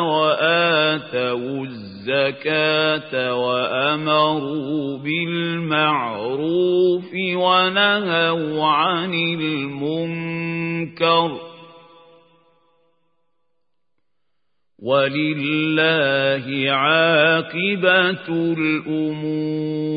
وآتوا الزكاة وأمروا بالمعروف ونهوا عن المنكر ولله عاقبة الأمور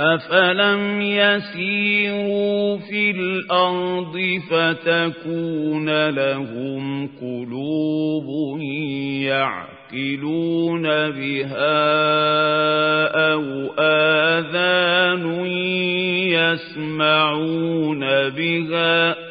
أفلم يسيروا في الأرض فتكون لهم قلوب يعقلون بها أو آذان يسمعون بها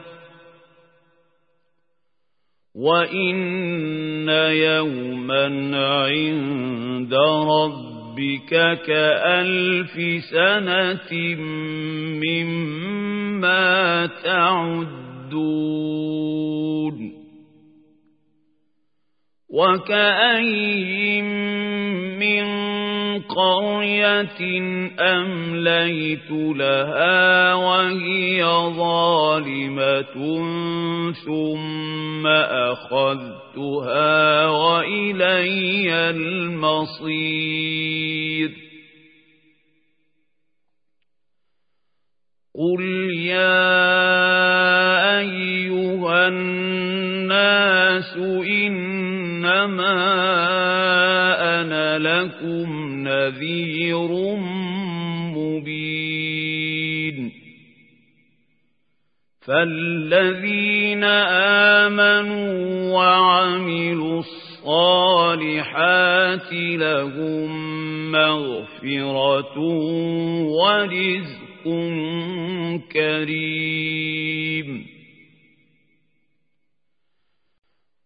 وَإِنَّ يَوْمًا عِندَ رَبِّكَ كَأَلْفِ سَنَةٍ مِّمَّا تَعُدُّونَ وكأي من قرية أمليت لها وهي ظالمة ثم أخذتها وإلي المصير. قل يا أيها الناس إنما أنا لكم نذير مبين فالذين آمنوا وعملوا الصالحات لهم مغفرة ورزق كريم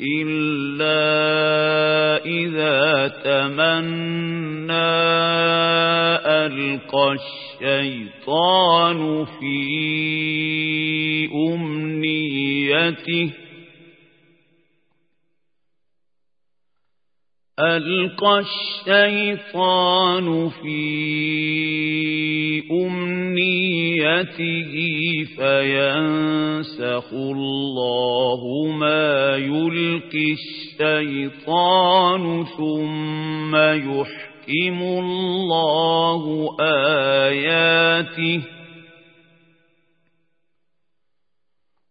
إلا إذا تمنى ألقى الشيطان في أمنيته ألقى الشيطان في أمنيته فينسخ الله ما يلقي الشيطان ثم يحكم الله آياته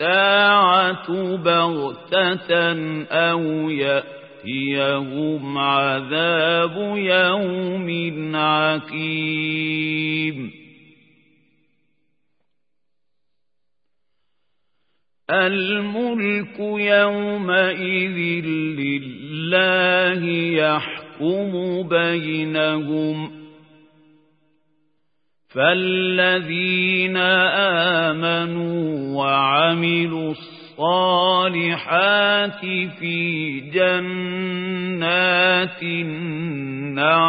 الساعة بغتة أو يأتيهم عذاب يوم عكيم الملك يومئذ لله يحكم بينهم فالذين آمنوا وعملوا الصالحات في جنات النعيم